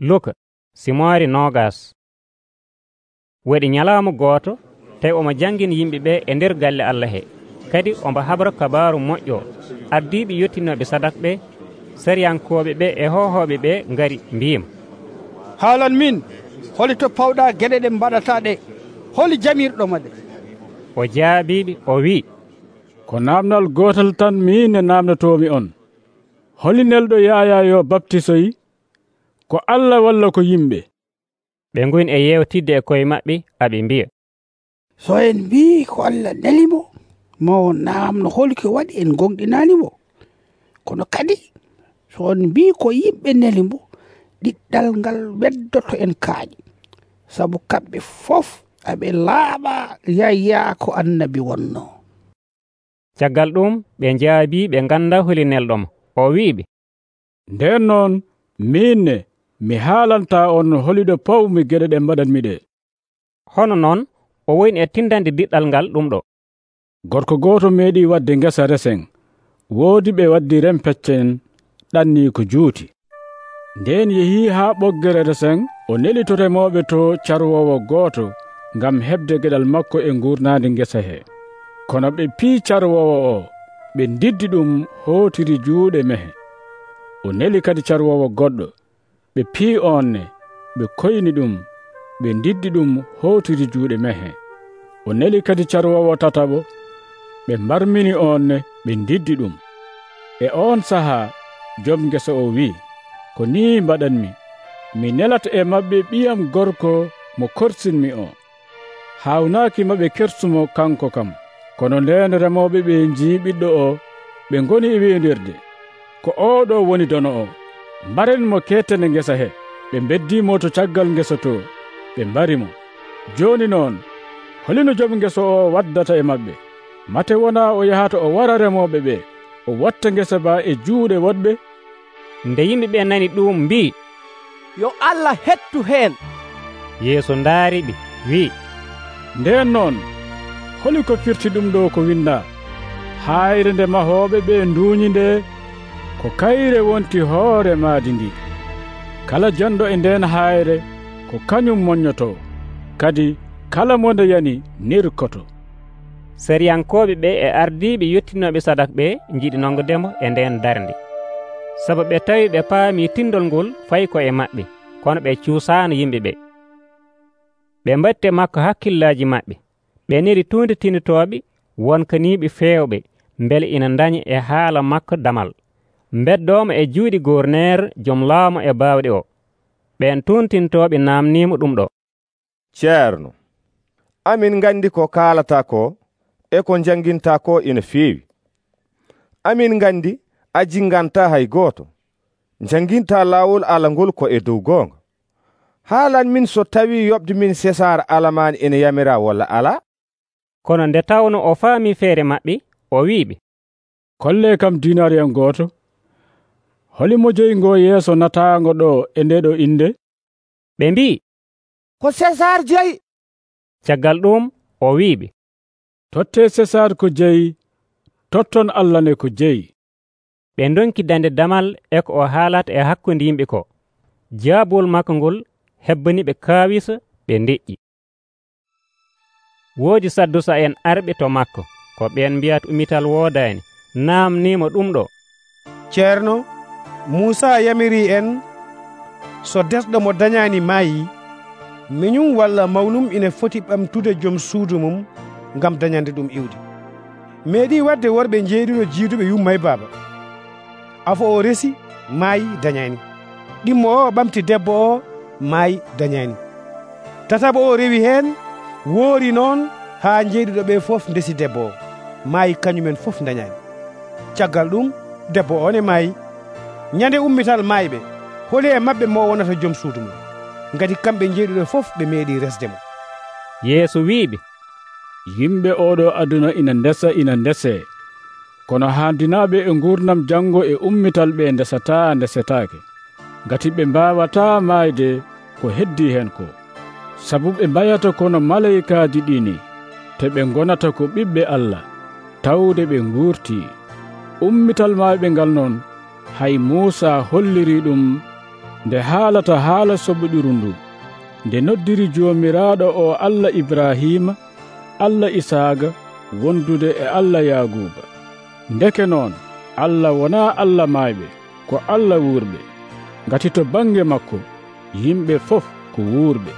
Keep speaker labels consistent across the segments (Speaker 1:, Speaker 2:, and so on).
Speaker 1: luka simoore nogas. Waɗi ñalaama gooto tawi omo janngini yimɓe ɓe e nder galle allah he. Kadi omo habra kabaru moƴƴo. Addiɓe yettinoɓe sadak ɓe sariyankoɓe ɓe e hohoɓe ɓe ngari mbima
Speaker 2: haalan min holi to pawɗa gueɗe ɗe mbaɗata ɗe holi jamirɗoma ɗe
Speaker 1: o jaabiɓe o wi
Speaker 3: ko namdal gotal tan min e namdatomi on. Holi nelɗo yaya yo baptisoyi ko allah walla ko yimɓe.
Speaker 1: Ɓe ngoyn e yewtidde e koye maɓɓe aɓe mbiya.
Speaker 2: So en mbi ko allah nelimo mawo namno holki waɗi en gonɗinanimo kono kadi so on mbi ko yimɓe nelimo ɗiɗɗal ngal weddoto en kaaƴi. Sabu kamɓe fof aɓe laaɓa yayya ko annabi wonno.
Speaker 1: Caggal ɗum ɓe jaabi ɓe ganda holi nelɗomo o wiɓe
Speaker 3: nden noon minne mi haalanta on holiɗo pawmi geɗe ɗe mbaɗanmi ɗe.
Speaker 1: Hono noon o woni e tindande diɗɗal ngal ɗum ɗo.
Speaker 3: Gorko gooto meeɗi wadde ngesa resen woodi ɓe waddi ren peccen ɗanni ko juuti. Nden yehi haa ɓoggere resen o nelito remooɓe to carwowo gooto ngam heɓde geɗal makko e guurnaade ngesa he. Kono ɓe pii carwowo o ɓe ndiddi ɗum hootiri juuɗe mehe. O neli kadi carwowo goɗɗo. ɓe pi'i onne ɓe koyni ɗum ɓe diddi ɗum howtiri juuɗe mehe. O neli kadi carwowo tataɓo ɓe mbarmini onne ɓe diddi ɗum. E on saha jom ngesa o wi'i ko ni mbaɗanmi mi. Nelata e maɓɓe ɓiyam gorko mo korsinmi o. Hawnaki maɓe kersumo kanko kam. Kono nden remoɓe ɓe jii ɓiɗɗo o ɓe goni e windirde ko oɗo woni dono o. mbaren mo ketene ngesa he ɓe beddimo to caggal ngesa to ɓe mbari mo. Joni noon holino joom ngesa o waddata e maɓɓe. Mate wona o yahata o wara remoɓe ɓe o watta ngesa ba e juuɗe woɗɓe.
Speaker 1: Nde yimɓe ɓe nani ɗum mbi.
Speaker 4: Yo allah hettu heen.
Speaker 1: Yeeso ndaari ɓe wi'i
Speaker 3: nden noon holi ko firti ɗum ɗo ko winda hayre nde mahoɓe ɓe nduñi nde ko kayre wonti hoore maadi ndi. Kala janɗo e nden hayre ko kañum moññoto kadi kala mo nde yani nirkoto.
Speaker 1: Seriyankoɓe ɓe e ardiɓe yettinoɓe sadak ɓe jiiɗi nongodemo e nden darde sabu ɓe tawi ɓe paami tindol ngol fayi ko e maɓɓe kono ɓe cuusano yimɓe ɓe. Ɓe mbatte makko hakkillaji maɓɓe. Ɓe neri tunde tinitoɓe wonkaniɓe fewɓe beele ina daña e haala makko damal. beddomo e juuɗi gouverneur joom laamu e baawɗe o. Ɓen tuntintoɓe namnimo ɗum ɗo.
Speaker 5: Ceerno amin gandi ko kaalata ko e ko janginta ko ina feewi. Amin gandi a jinganta hay gooto janginta laawol ala ngol ko e dow goonga. Haalan min so tawi yoɓde min sesar alamani ene yamira walla ala?
Speaker 1: Kono nde tawno o faami feere maɓɓe o wiɓe
Speaker 3: kolle kam dinari en gooto. holimo joyingo yeeso nataango ɗo e nde ɗo innde
Speaker 1: ɓe mbi
Speaker 4: ko césar jeyi
Speaker 1: caggal ɗum o wiɓe
Speaker 3: totte césar ko jeyi totton allah ne ko jeyi.
Speaker 1: Ɓe donki dande damal e ko o haalata e hakkunde yimɓe ko. Jaabol makko ngol hebbani ɓe kaawisa ɓe deƴƴi woodi saddusa en arɓe to makko ko ɓen mbiyata umital woodani namnimo ɗum ɗo.
Speaker 6: Ceerno musa yamiri en so desɗo mo dañani maayi minum walla mawnum ina foti ɓamtude joom suudu mum ngam dañande ɗum iwde. Meeɗi wadde worɓe jeeɗino jiiduɓe yummay baaba. Afo o resi maayi dañani ɗimmo o ɓamti debbo o maayi dañani tataɓo o rewi heen woori noon haa jeeɗiɗo ɓe fof ndesi debbo o. Maayi kañumen fof dañani caggal ɗum debbo one maayi ñande ummital maayɓe holi e maɓɓe mo wonata joom suudu mum. Ngati kamɓe jeeɗiɗo fof ɓe meeɗi resde mo.
Speaker 1: Yeeso wiiɓe
Speaker 3: yimɓe oɗo aduna ina ndesa ina ndese. Kono haandinaɓe e gurdam janngo e ummital ɓe ndesata ndesetaake. Ngati ɓe mbawata maayde ko heddi hen ko. Sabu ɓe mbayata kono malaykaaji ɗini te ɓe gonata ko ɓiɓɓe allah. Tawde ɓe guurti ummital maayɓe ngal noon hay muusa holliri ɗum nde haalata haala soɓoɗiru ndu nde noddiri joomiraaɗo o allah ibrahima allah isaaga wondude e allah yaaguba ndeke noon allah wonaa allah maayɓe ko allah wuurɓe. Ngati to baŋnge makko yimɓe fof ko wuurɓe.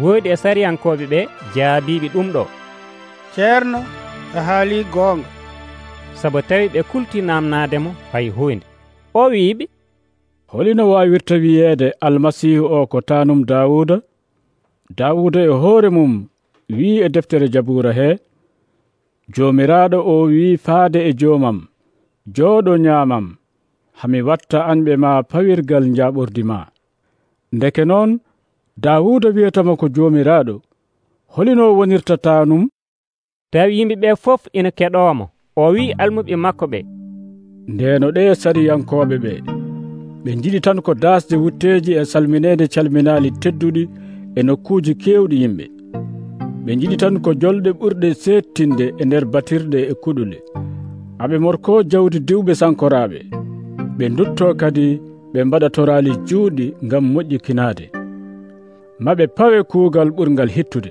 Speaker 1: Woodi e sariyankoɓe ɓe jaabiɓe ɗum ɗo.
Speaker 2: Ceerno e haali goonga.
Speaker 1: Sabu tawi ɓe kulti namnademo fay hunde o wiiɓe
Speaker 3: holino wawirta wiyeede almasihu o ko tanum dawuda dawuda e hoore mum wi e deftere jabura he jomiraɗo o wi faade e jomam jooɗo nyamam hami watta anɓe ma pawirgal njaɓordi ma. Ndeke noon dawuda wiyatama ko jomiraɗo holino wonirta tanum
Speaker 1: tawi yimɓeɓe fof ina keɗomo o wi almuɓe makko ɓe.
Speaker 3: ndeno ɗe sariyankoɓe ɓe. Ɓe jiɗi tan ko dasde wutteji e salminede calminali tedduɗi e nokkuji kewɗi yimɓe. Ɓe jiɗi tan ko jolɗe ɓurɗe settinde e nder batirɗe e kuɗule. Aɓe morko jawdi diwɓe sankoraɓe ɓe dutto kadi ɓe mbaɗa torali juuɗi ngam moƴƴikinaade. Maɓe pawe kuugal ɓurgal hittude.